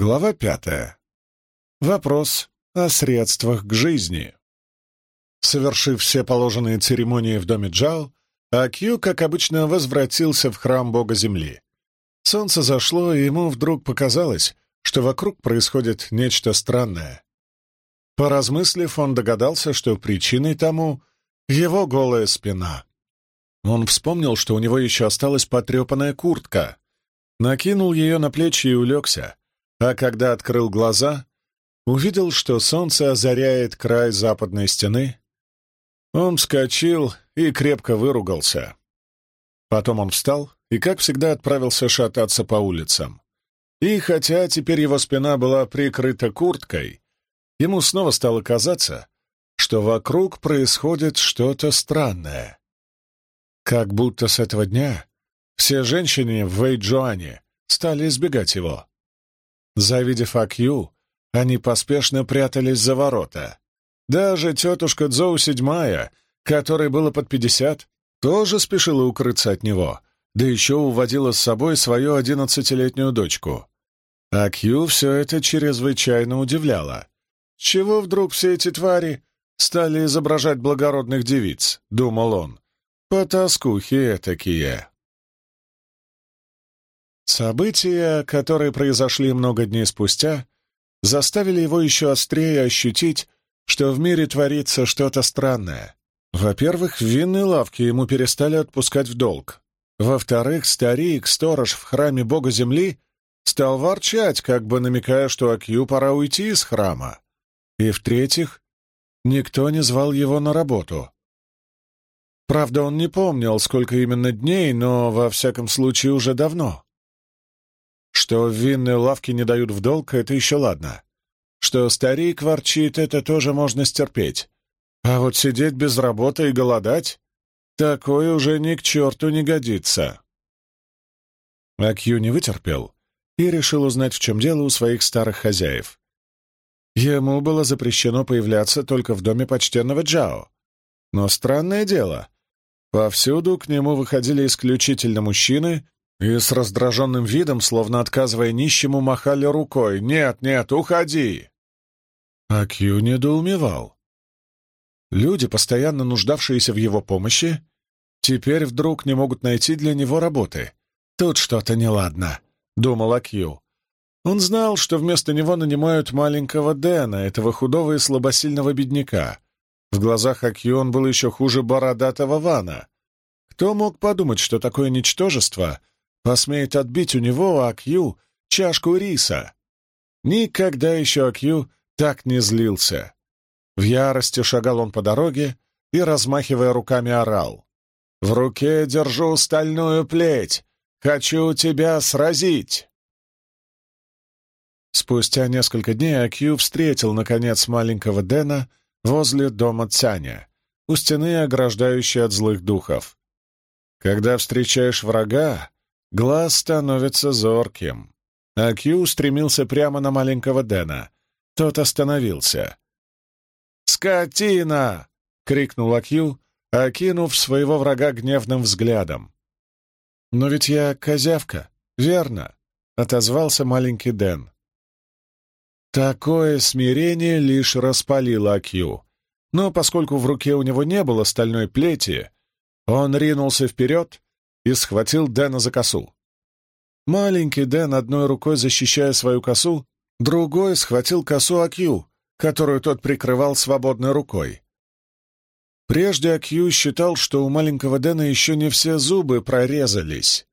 Глава пятая. Вопрос о средствах к жизни. Совершив все положенные церемонии в доме Джао, Акью, как обычно, возвратился в храм бога земли. Солнце зашло, и ему вдруг показалось, что вокруг происходит нечто странное. Поразмыслив, он догадался, что причиной тому — его голая спина. Он вспомнил, что у него еще осталась потрепанная куртка, накинул ее на плечи и улегся — а когда открыл глаза, увидел, что солнце озаряет край западной стены. Он вскочил и крепко выругался. Потом он встал и, как всегда, отправился шататься по улицам. И хотя теперь его спина была прикрыта курткой, ему снова стало казаться, что вокруг происходит что-то странное. Как будто с этого дня все женщины в Вэйджуане стали избегать его. Завидев Акью, они поспешно прятались за ворота. Даже тетушка Дзоу седьмая, которой было под пятьдесят, тоже спешила укрыться от него, да еще уводила с собой свою одиннадцатилетнюю дочку. Акью все это чрезвычайно удивляло. «Чего вдруг все эти твари стали изображать благородных девиц?» — думал он. «Потаскухи такие. События, которые произошли много дней спустя, заставили его еще острее ощутить, что в мире творится что-то странное. Во-первых, в лавке ему перестали отпускать в долг. Во-вторых, старик, сторож в храме бога земли, стал ворчать, как бы намекая, что Акью пора уйти из храма. И в-третьих, никто не звал его на работу. Правда, он не помнил, сколько именно дней, но, во всяком случае, уже давно. Что в винной лавке не дают в долг, это еще ладно. Что старик ворчит, это тоже можно стерпеть. А вот сидеть без работы и голодать — такое уже ни к черту не годится. Акью не вытерпел и решил узнать, в чем дело у своих старых хозяев. Ему было запрещено появляться только в доме почтенного Джао. Но странное дело, повсюду к нему выходили исключительно мужчины и с раздраженным видом, словно отказывая нищему, махали рукой. «Нет, нет, уходи!» А Кью недоумевал. Люди, постоянно нуждавшиеся в его помощи, теперь вдруг не могут найти для него работы. «Тут что-то неладно», — думал Акью. Он знал, что вместо него нанимают маленького Дэна, этого худого и слабосильного бедняка. В глазах Акью он был еще хуже бородатого Вана. Кто мог подумать, что такое ничтожество посмеет отбить у него, Акью, чашку риса. Никогда еще Акью так не злился. В ярости шагал он по дороге и, размахивая руками, орал. «В руке держу стальную плеть! Хочу тебя сразить!» Спустя несколько дней Акью встретил, наконец, маленького Дэна возле дома Цяня, у стены, ограждающей от злых духов. Когда встречаешь врага, Глаз становится зорким. А Кью стремился прямо на маленького Дэна. Тот остановился. «Скотина!» — крикнул Акью, окинув своего врага гневным взглядом. «Но ведь я козявка, верно?» — отозвался маленький Дэн. Такое смирение лишь распалило Акью, но поскольку в руке у него не было стальной плети, он ринулся вперед и схватил Дэна за косу. Маленький Дэн, одной рукой защищая свою косу, другой схватил косу Акью, которую тот прикрывал свободной рукой. Прежде Акью считал, что у маленького Дэна еще не все зубы прорезались,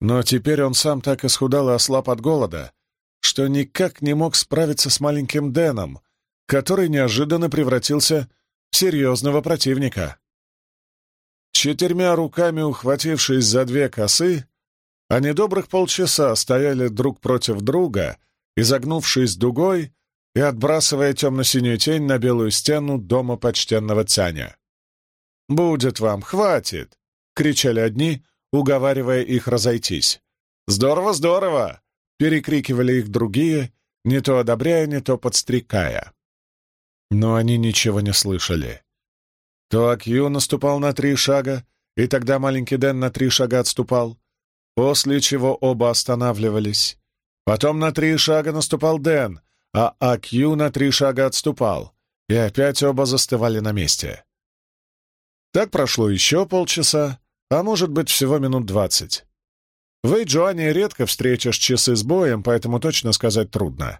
но теперь он сам так исхудал и ослаб от голода, что никак не мог справиться с маленьким Дэном, который неожиданно превратился в серьезного противника. Четырьмя руками ухватившись за две косы, они добрых полчаса стояли друг против друга, изогнувшись дугой и отбрасывая темно-синюю тень на белую стену дома почтенного Тяня. «Будет вам, хватит!» — кричали одни, уговаривая их разойтись. «Здорово, здорово!» — перекрикивали их другие, не то одобряя, не то подстрекая. Но они ничего не слышали. То Акью наступал на три шага, и тогда маленький Дэн на три шага отступал, после чего оба останавливались. Потом на три шага наступал Дэн, а АКЮ на три шага отступал, и опять оба застывали на месте. Так прошло еще полчаса, а может быть всего минут двадцать. В Эйджуане редко встретишь часы с боем, поэтому точно сказать трудно.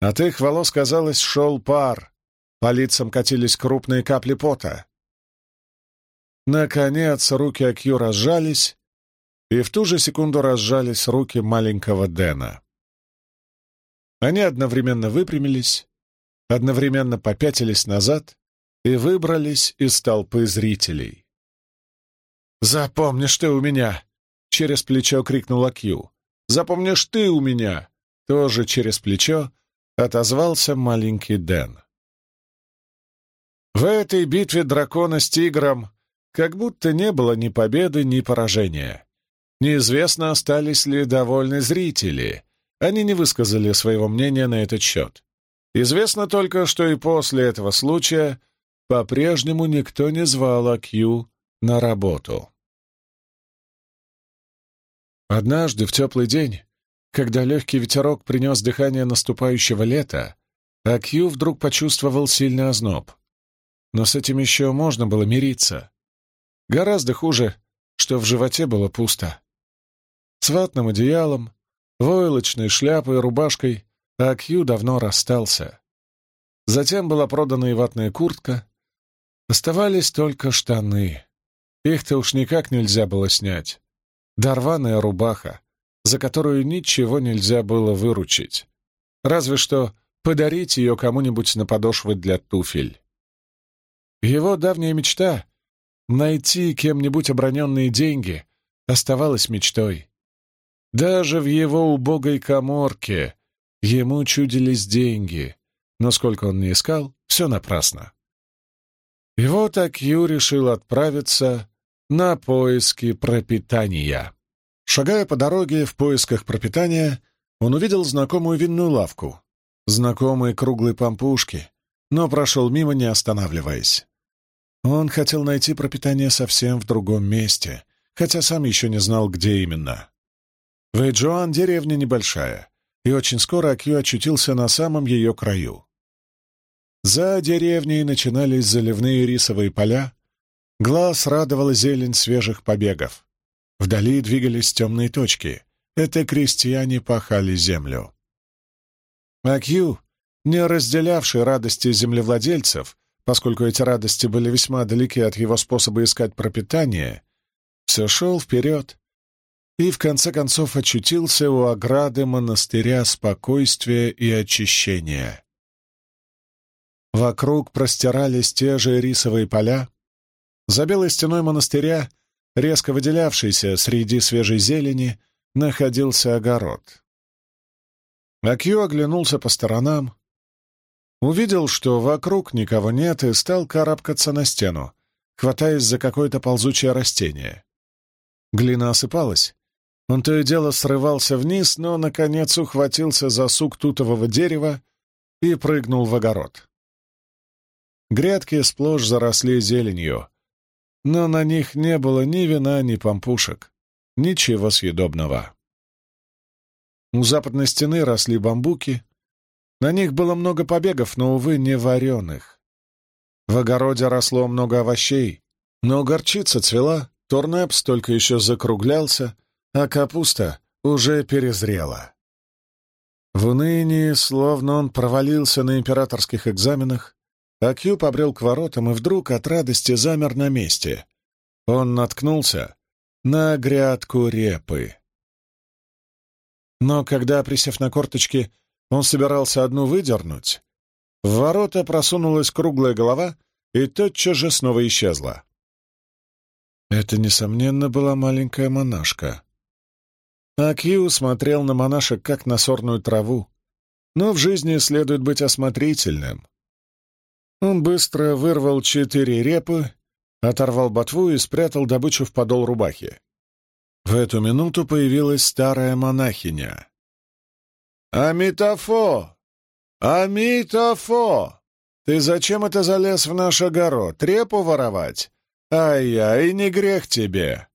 От их волос, казалось, шел пар, по лицам катились крупные капли пота. Наконец руки Акью разжались, и в ту же секунду разжались руки маленького Дэна. Они одновременно выпрямились, одновременно попятились назад и выбрались из толпы зрителей. «Запомнишь ты у меня!» — через плечо крикнула Кью. «Запомнишь ты у меня!» — тоже через плечо отозвался маленький Дэн. В этой битве дракона с тигром как будто не было ни победы, ни поражения. Неизвестно, остались ли довольны зрители. Они не высказали своего мнения на этот счет. Известно только, что и после этого случая по-прежнему никто не звал Акью на работу. Однажды, в теплый день, когда легкий ветерок принес дыхание наступающего лета, Акью вдруг почувствовал сильный озноб. Но с этим еще можно было мириться. Гораздо хуже, что в животе было пусто. С ватным одеялом, войлочной шляпой и рубашкой Акью давно расстался. Затем была продана и ватная куртка. Оставались только штаны. Их-то уж никак нельзя было снять. Дорваная рубаха, за которую ничего нельзя было выручить. Разве что подарить ее кому-нибудь на подошвы для туфель. Его давняя мечта — найти кем-нибудь оброненные деньги — оставалась мечтой. Даже в его убогой коморке ему чудились деньги, но сколько он не искал, все напрасно. И вот Акью решил отправиться на поиски пропитания. Шагая по дороге в поисках пропитания, он увидел знакомую винную лавку, знакомые круглые пампушки, но прошел мимо, не останавливаясь. Он хотел найти пропитание совсем в другом месте, хотя сам еще не знал, где именно. Вэйджуан — деревня небольшая, и очень скоро Акью очутился на самом ее краю. За деревней начинались заливные рисовые поля, глаз радовала зелень свежих побегов. Вдали двигались темные точки. Это крестьяне пахали землю. Акью, не разделявший радости землевладельцев, поскольку эти радости были весьма далеки от его способа искать пропитание, все шел вперед и в конце концов очутился у ограды монастыря спокойствия и очищения. Вокруг простирались те же рисовые поля. За белой стеной монастыря, резко выделявшийся среди свежей зелени, находился огород. Акью оглянулся по сторонам, Увидел, что вокруг никого нет, и стал карабкаться на стену, хватаясь за какое-то ползучее растение. Глина осыпалась. Он то и дело срывался вниз, но, наконец, ухватился за сук тутового дерева и прыгнул в огород. Грядки сплошь заросли зеленью, но на них не было ни вина, ни помпушек, ничего съедобного. У западной стены росли бамбуки, на них было много побегов, но, увы, не вареных. В огороде росло много овощей, но горчица цвела, турнепс только еще закруглялся, а капуста уже перезрела. В унынии, словно он провалился на императорских экзаменах, Акью побрел к воротам и вдруг от радости замер на месте. Он наткнулся на грядку репы. Но когда, присев на корточки, он собирался одну выдернуть. В ворота просунулась круглая голова и тотчас же снова исчезла. Это, несомненно, была маленькая монашка. Акью смотрел на монашек как на сорную траву, но в жизни следует быть осмотрительным. Он быстро вырвал четыре репы, оторвал ботву и спрятал добычу в подол рубахи. В эту минуту появилась старая монахиня. «Амитофо! Амитофо! Ты зачем это залез в наш огород? Трепу воровать? Ай-яй, не грех тебе!»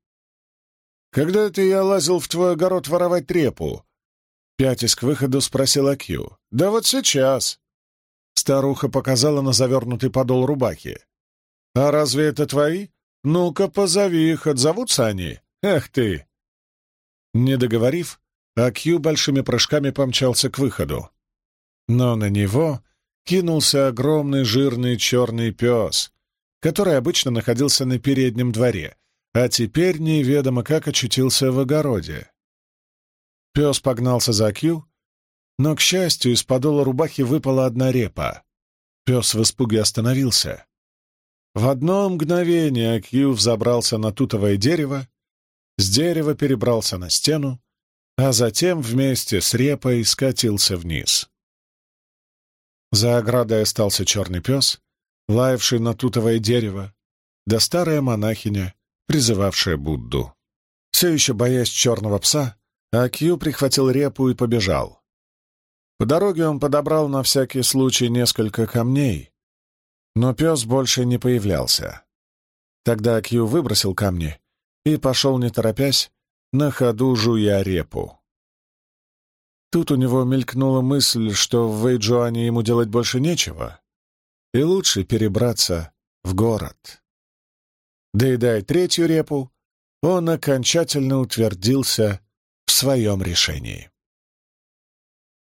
«Когда это я лазил в твой огород воровать трепу?» Пятясь к выходу, спросил Акью. «Да вот сейчас!» Старуха показала на завернутый подол рубахи. «А разве это твои? Ну-ка, позови их, отзовутся они. Эх ты!» Не договорив, Акью большими прыжками помчался к выходу. Но на него кинулся огромный жирный черный пес, который обычно находился на переднем дворе, а теперь неведомо как очутился в огороде. Пес погнался за Кью, но, к счастью, из подола рубахи выпала одна репа. Пес в испуге остановился. В одно мгновение Кью взобрался на тутовое дерево, с дерева перебрался на стену, а затем вместе с репой скатился вниз. За оградой остался черный пес, лаявший на тутовое дерево, да старая монахиня, призывавшая Будду. Все еще боясь черного пса, Акью прихватил репу и побежал. По дороге он подобрал на всякий случай несколько камней, но пес больше не появлялся. Тогда Акью выбросил камни и пошел, не торопясь, на ходу жуя репу. Тут у него мелькнула мысль, что в Вэйджуане ему делать больше нечего, и лучше перебраться в город. Доедая третью репу, он окончательно утвердился в своем решении.